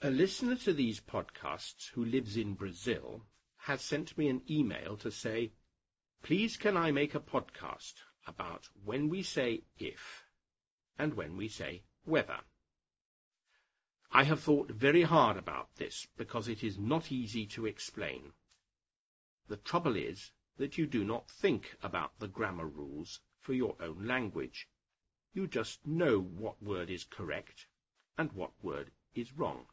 A listener to these podcasts who lives in Brazil has sent me an email to say, please can I make a podcast about when we say if and when we say whether. I have thought very hard about this because it is not easy to explain. The trouble is that you do not think about the grammar rules for your own language. You just know what word is correct and what word is wrong.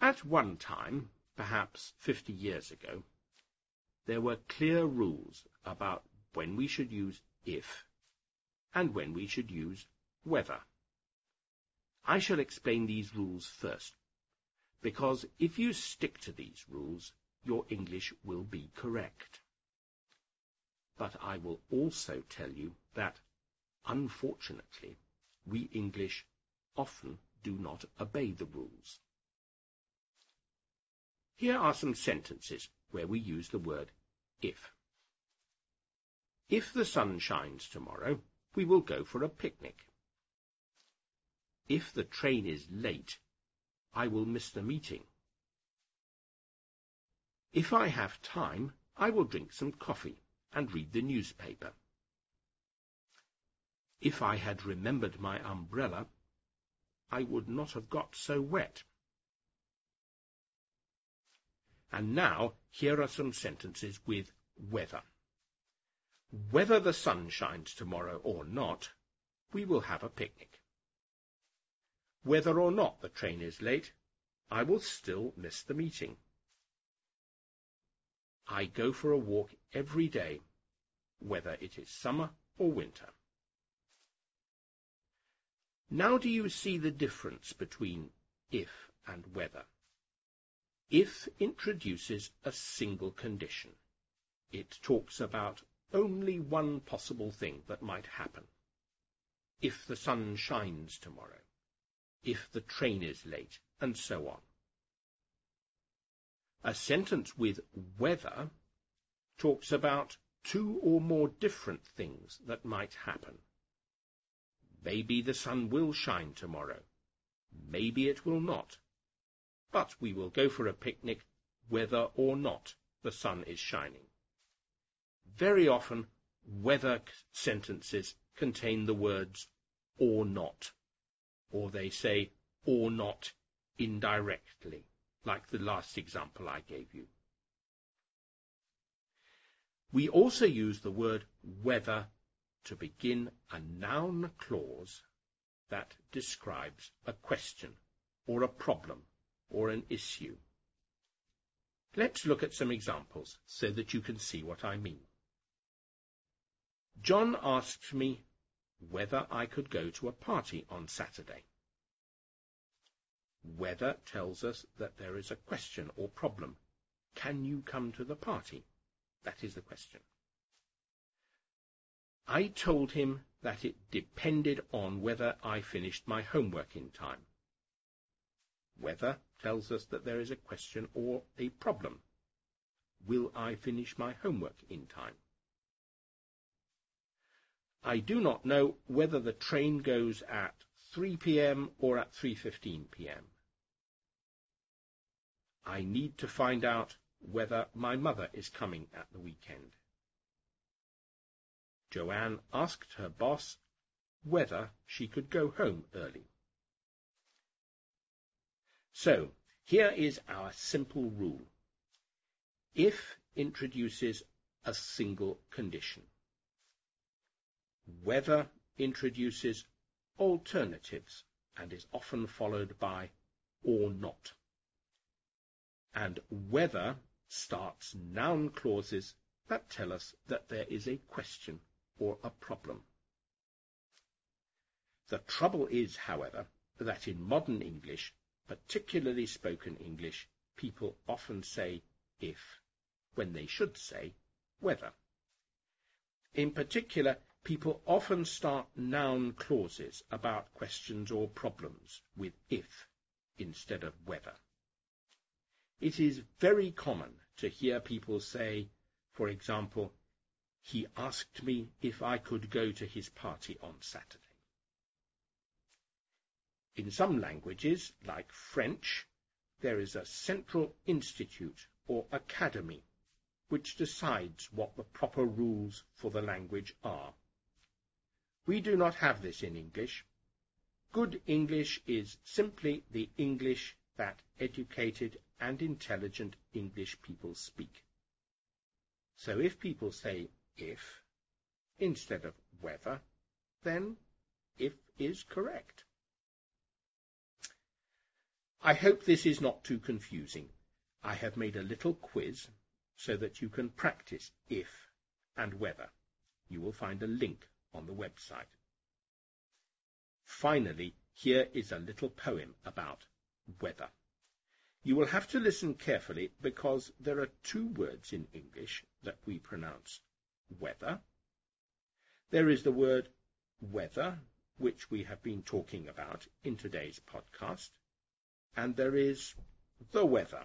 At one time, perhaps fifty years ago, there were clear rules about when we should use if and when we should use whether. I shall explain these rules first, because if you stick to these rules, your English will be correct. But I will also tell you that, unfortunately, we English often do not obey the rules. Here are some sentences where we use the word if. If the sun shines tomorrow, we will go for a picnic. If the train is late, I will miss the meeting. If I have time, I will drink some coffee and read the newspaper. If I had remembered my umbrella, I would not have got so wet. And now, here are some sentences with whether. Whether the sun shines tomorrow or not, we will have a picnic. Whether or not the train is late, I will still miss the meeting. I go for a walk every day, whether it is summer or winter. Now do you see the difference between if and whether? If introduces a single condition. It talks about only one possible thing that might happen. If the sun shines tomorrow, if the train is late, and so on. A sentence with whether talks about two or more different things that might happen. Maybe the sun will shine tomorrow. Maybe it will not but we will go for a picnic whether or not the sun is shining. Very often, whether sentences contain the words or not, or they say or not indirectly, like the last example I gave you. We also use the word whether to begin a noun clause that describes a question or a problem or an issue. Let's look at some examples so that you can see what I mean. John asked me whether I could go to a party on Saturday. Whether tells us that there is a question or problem. Can you come to the party? That is the question. I told him that it depended on whether I finished my homework in time. Whether tells us that there is a question or a problem. Will I finish my homework in time? I do not know whether the train goes at 3 p.m. or at 3.15 p.m. I need to find out whether my mother is coming at the weekend. Joanne asked her boss whether she could go home early. So, here is our simple rule. If introduces a single condition. Whether introduces alternatives and is often followed by or not. And whether starts noun clauses that tell us that there is a question or a problem. The trouble is, however, that in modern English particularly spoken English, people often say if, when they should say whether. In particular, people often start noun clauses about questions or problems with if instead of whether. It is very common to hear people say, for example, he asked me if I could go to his party on Saturday. In some languages, like French, there is a central institute or academy which decides what the proper rules for the language are. We do not have this in English. Good English is simply the English that educated and intelligent English people speak. So if people say if instead of whether, then if is correct. I hope this is not too confusing. I have made a little quiz so that you can practice if and whether. You will find a link on the website. Finally, here is a little poem about weather. You will have to listen carefully because there are two words in English that we pronounce weather. There is the word whether, which we have been talking about in today's podcast, and there is the weather,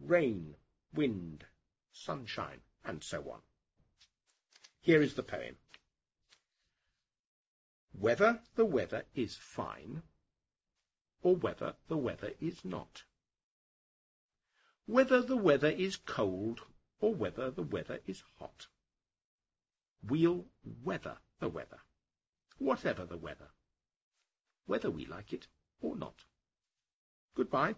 rain, wind, sunshine, and so on. Here is the poem. Whether the weather is fine, or whether the weather is not. Whether the weather is cold, or whether the weather is hot. We'll weather the weather, whatever the weather, whether we like it or not. Goodbye.